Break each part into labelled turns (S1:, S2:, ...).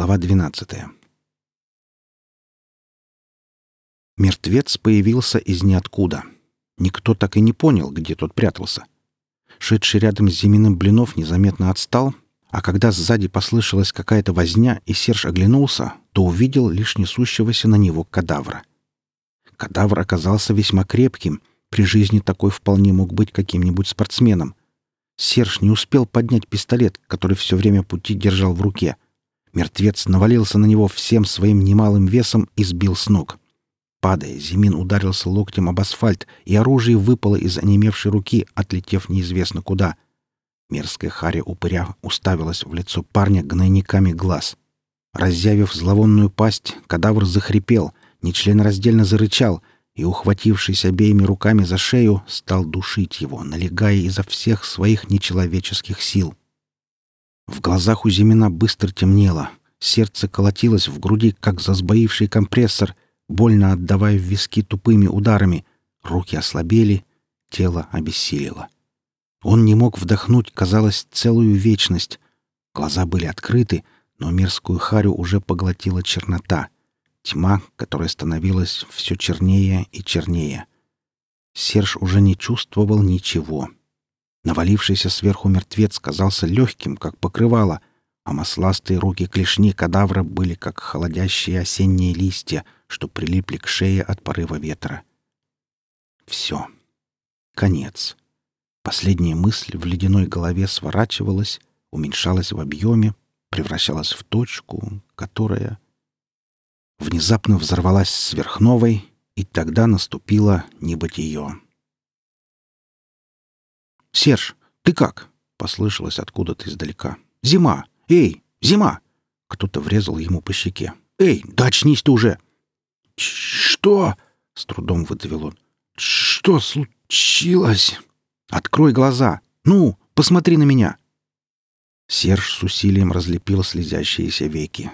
S1: Глава 12. Мертвец появился из ниоткуда. Никто так и не понял, где тот прятался. Шедший рядом с Зиминым Блинов незаметно отстал, а когда сзади послышалась какая-то возня и Серж оглянулся, то увидел лишь несущегося на него кадавра. Кадавр оказался весьма крепким, при жизни такой вполне мог быть каким-нибудь спортсменом. Серж не успел поднять пистолет, который все время пути держал в руке. Мертвец навалился на него всем своим немалым весом и сбил с ног. Падая, Зимин ударился локтем об асфальт, и оружие выпало из онемевшей руки, отлетев неизвестно куда. Мерзкая харя упыря уставилась в лицо парня гнойниками глаз. Разъявив зловонную пасть, кадавр захрипел, нечленораздельно зарычал и, ухватившись обеими руками за шею, стал душить его, налегая изо всех своих нечеловеческих сил. В глазах у Зимина быстро темнело, сердце колотилось в груди, как засбоивший компрессор, больно отдавая в виски тупыми ударами, руки ослабели, тело обессилило. Он не мог вдохнуть, казалось, целую вечность. Глаза были открыты, но мерзкую харю уже поглотила чернота. Тьма, которая становилась все чернее и чернее. Серж уже не чувствовал ничего. Навалившийся сверху мертвец казался легким, как покрывало, а масластые руки клешни кадавра были как холодящие осенние листья, что прилипли к шее от порыва ветра. Все. Конец. Последняя мысль в ледяной голове сворачивалась, уменьшалась в объеме, превращалась в точку, которая внезапно взорвалась сверхновой, и тогда наступило небытие. «Серж, ты как?» — послышалось откуда-то издалека. «Зима! Эй, зима!» Кто-то врезал ему по щеке. «Эй, да очнись ты уже!»
S2: «Что?» — с трудом выдавил он. «Что случилось?»
S1: «Открой глаза! Ну, посмотри на меня!» Серж с усилием разлепил слезящиеся веки.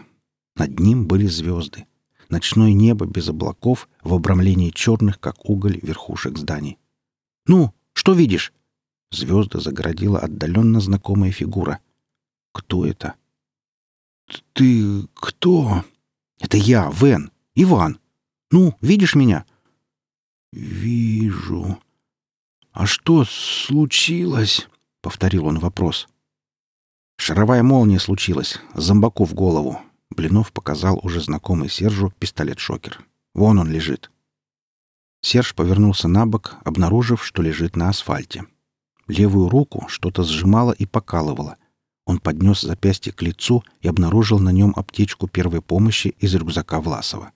S1: Над ним были звезды. Ночное небо без облаков в обрамлении черных, как уголь, верхушек зданий. «Ну, что видишь?» Звезды загородила отдаленно знакомая фигура. «Кто это?»
S2: «Ты кто?»
S1: «Это я, Вен, Иван. Ну, видишь меня?»
S2: «Вижу. А что случилось?» — повторил он вопрос.
S1: Шаровая молния случилась, зомбаку в голову. Блинов показал уже знакомый Сержу пистолет-шокер. Вон он лежит. Серж повернулся на бок, обнаружив, что лежит на асфальте. Левую руку что-то сжимало и покалывало. Он поднес запястье к лицу и обнаружил на нем аптечку первой помощи из рюкзака Власова.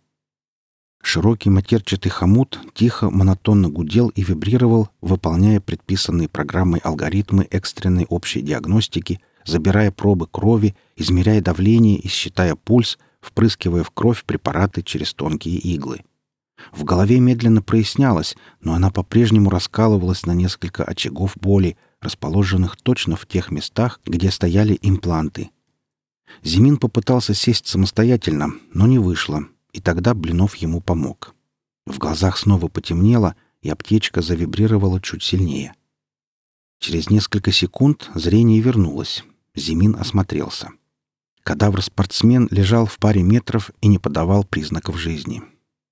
S1: Широкий матерчатый хомут тихо, монотонно гудел и вибрировал, выполняя предписанные программой алгоритмы экстренной общей диагностики, забирая пробы крови, измеряя давление и считая пульс, впрыскивая в кровь препараты через тонкие иглы. В голове медленно прояснялось, но она по-прежнему раскалывалась на несколько очагов боли, расположенных точно в тех местах, где стояли импланты. Зимин попытался сесть самостоятельно, но не вышло — и тогда Блинов ему помог. В глазах снова потемнело, и аптечка завибрировала чуть сильнее. Через несколько секунд зрение вернулось. Зимин осмотрелся. Кадавр-спортсмен лежал в паре метров и не подавал признаков жизни.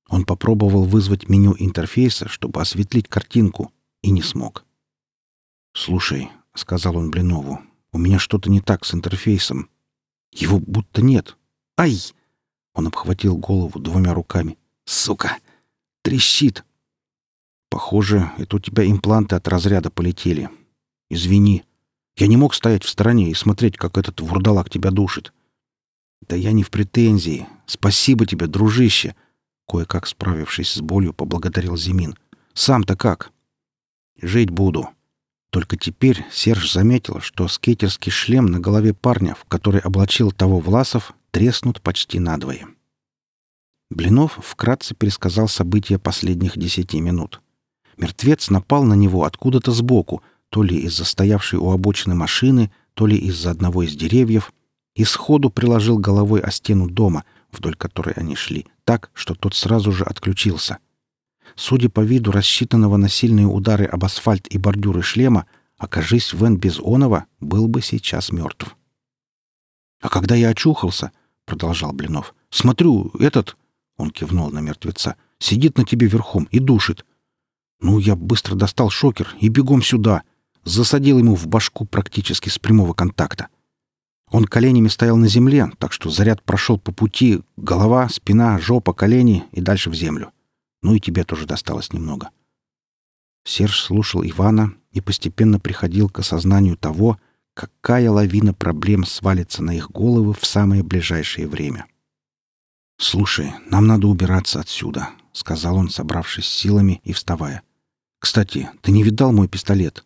S1: Он попробовал вызвать меню интерфейса, чтобы осветлить картинку, и не смог. «Слушай», — сказал он Блинову, — «у меня что-то не так с интерфейсом. Его будто нет. Ай!» Он обхватил голову двумя руками. «Сука! Трещит!» «Похоже, это у тебя импланты от разряда полетели. Извини. Я не мог стоять в стороне и смотреть, как этот вурдалак тебя душит. Да я не в претензии. Спасибо тебе, дружище!» Кое-как справившись с болью, поблагодарил Зимин. «Сам-то как?» «Жить буду». Только теперь Серж заметил, что скейтерский шлем на голове парня, в который облачил того Власов, треснут почти надвое. Блинов вкратце пересказал события последних десяти минут. Мертвец напал на него откуда-то сбоку, то ли из-за стоявшей у обочины машины, то ли из-за одного из деревьев, и сходу приложил головой о стену дома, вдоль которой они шли, так, что тот сразу же отключился. Судя по виду рассчитанного на сильные удары об асфальт и бордюры шлема, окажись Вен без Онова, был бы сейчас мертв. А когда я очухался, продолжал Блинов. «Смотрю, этот...» — он кивнул на мертвеца. «Сидит на тебе верхом и душит. Ну, я быстро достал шокер и бегом сюда. Засадил ему в башку практически с прямого контакта. Он коленями стоял на земле, так что заряд прошел по пути голова, спина, жопа, колени и дальше в землю. Ну и тебе тоже досталось немного. Серж слушал Ивана и постепенно приходил к осознанию того, какая лавина проблем свалится на их головы в самое ближайшее время. «Слушай, нам надо убираться отсюда», — сказал он, собравшись силами и вставая. «Кстати, ты не видал мой пистолет?»